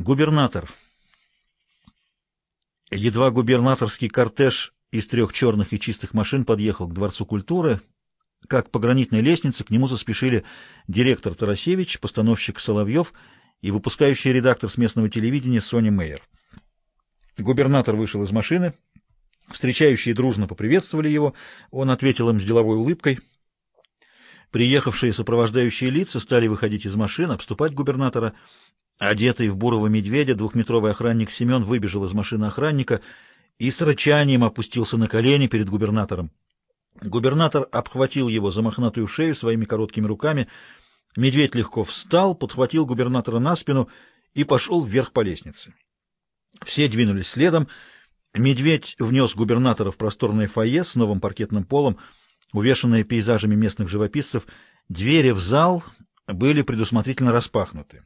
Губернатор. Едва губернаторский кортеж из трех черных и чистых машин подъехал к Дворцу культуры, как по гранитной лестнице к нему заспешили директор Тарасевич, постановщик Соловьев и выпускающий редактор с местного телевидения Соня Мейер. Губернатор вышел из машины, встречающие дружно поприветствовали его, он ответил им с деловой улыбкой. Приехавшие сопровождающие лица стали выходить из машин, обступать губернатора — Одетый в бурого медведя, двухметровый охранник Семен выбежал из машины охранника и с рычанием опустился на колени перед губернатором. Губернатор обхватил его за мохнатую шею своими короткими руками. Медведь легко встал, подхватил губернатора на спину и пошел вверх по лестнице. Все двинулись следом. Медведь внес губернатора в просторное фойе с новым паркетным полом, увешанное пейзажами местных живописцев. Двери в зал были предусмотрительно распахнуты.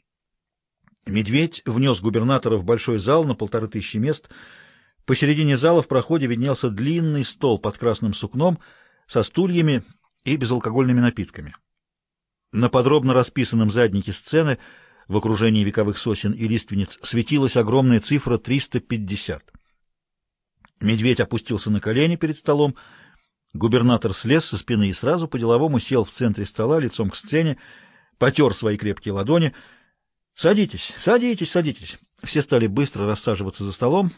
Медведь внес губернатора в большой зал на полторы тысячи мест. Посередине зала в проходе виднелся длинный стол под красным сукном со стульями и безалкогольными напитками. На подробно расписанном заднике сцены в окружении вековых сосен и лиственниц светилась огромная цифра 350. Медведь опустился на колени перед столом. Губернатор слез со спины и сразу по-деловому сел в центре стола лицом к сцене, потер свои крепкие ладони — «Садитесь, садитесь, садитесь». Все стали быстро рассаживаться за столом.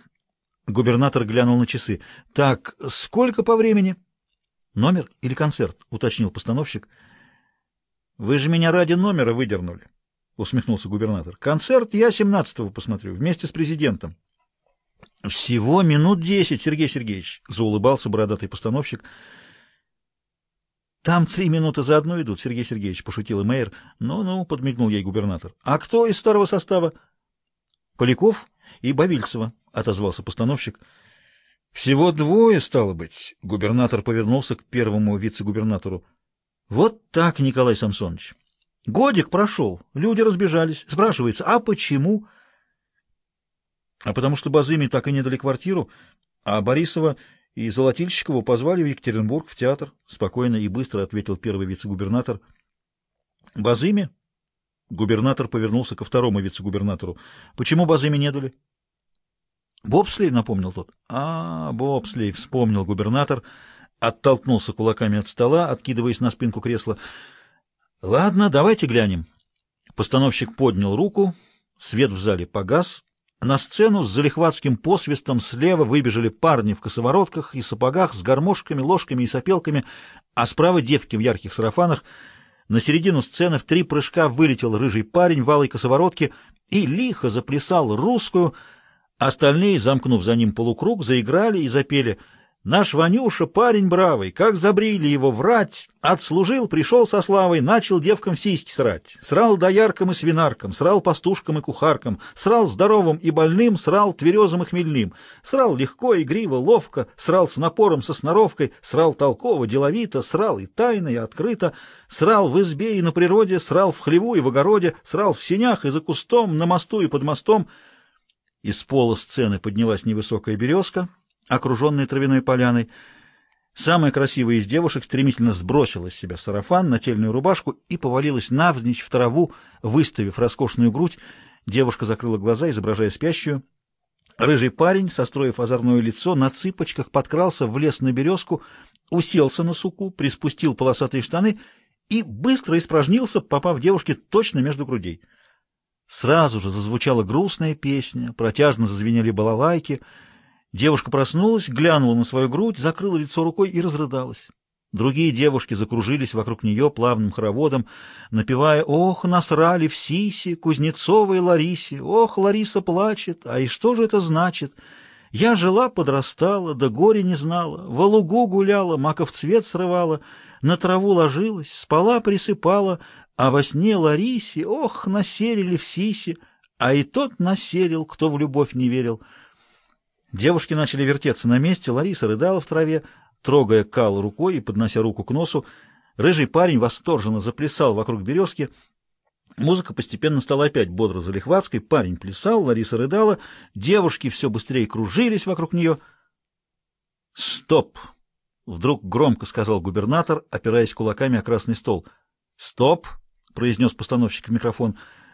Губернатор глянул на часы. «Так, сколько по времени?» «Номер или концерт?» — уточнил постановщик. «Вы же меня ради номера выдернули», — усмехнулся губернатор. «Концерт я семнадцатого посмотрю, вместе с президентом». «Всего минут десять, Сергей Сергеевич», — заулыбался бородатый постановщик. Там три минуты за одну идут, Сергей Сергеевич, — пошутила Мейер. Ну-ну, — подмигнул ей губернатор. — А кто из старого состава? — Поляков и Бавильцева, — отозвался постановщик. — Всего двое, стало быть. Губернатор повернулся к первому вице-губернатору. — Вот так, Николай Самсонович. Годик прошел, люди разбежались. Спрашивается, а почему? — А потому что Базыми так и не дали квартиру, а Борисова и Золотильщикову позвали в Екатеринбург в театр, — спокойно и быстро ответил первый вице-губернатор. — Базыми? Губернатор повернулся ко второму вице-губернатору. — Почему Базыми не дали? — Бобслей, — напомнил тот. — А, Бобслей, — вспомнил губернатор, оттолкнулся кулаками от стола, откидываясь на спинку кресла. — Ладно, давайте глянем. Постановщик поднял руку, свет в зале погас, на сцену с залихватским посвистом слева выбежали парни в косоворотках и сапогах с гармошками, ложками и сопелками, а справа девки в ярких сарафанах. На середину сцены в три прыжка вылетел рыжий парень в алой косоворотке и лихо заплясал русскую. Остальные, замкнув за ним полукруг, заиграли и запели — Наш Ванюша парень бравый, как забрили его врать, отслужил, пришел со славой, начал девкам сиськи срать. Срал дояркам и свинаркам, срал пастушкам и кухаркам, срал здоровым и больным, срал тверезым и хмельным, срал легко, игриво, ловко, срал с напором, со сноровкой, срал толково, деловито, срал и тайно, и открыто, срал в избе и на природе, срал в хлеву и в огороде, срал в сенях и за кустом, на мосту и под мостом. Из пола сцены поднялась невысокая березка — окруженной травяной поляной. Самая красивая из девушек стремительно сбросила с себя сарафан, нательную рубашку и повалилась навзничь в траву, выставив роскошную грудь. Девушка закрыла глаза, изображая спящую. Рыжий парень, состроив озорное лицо, на цыпочках подкрался, влез на березку, уселся на суку, приспустил полосатые штаны и быстро испражнился, попав девушке точно между грудей. Сразу же зазвучала грустная песня, протяжно зазвенели балалайки — Девушка проснулась, глянула на свою грудь, закрыла лицо рукой и разрыдалась. Другие девушки закружились вокруг нее плавным хороводом, напевая «Ох, насрали в Сисе, Кузнецовой Ларисе! Ох, Лариса плачет! А и что же это значит? Я жила, подрастала, да горе не знала, во лугу гуляла, маков цвет срывала, на траву ложилась, спала, присыпала, а во сне Ларисе, ох, насерили в Сисе, а и тот насерил, кто в любовь не верил». Девушки начали вертеться на месте, Лариса рыдала в траве, трогая Кал рукой и поднося руку к носу. Рыжий парень восторженно заплясал вокруг березки. Музыка постепенно стала опять бодро залихватской. Парень плясал, Лариса рыдала, девушки все быстрее кружились вокруг нее. «Стоп!» — вдруг громко сказал губернатор, опираясь кулаками о красный стол. «Стоп!» — произнес постановщик в микрофон —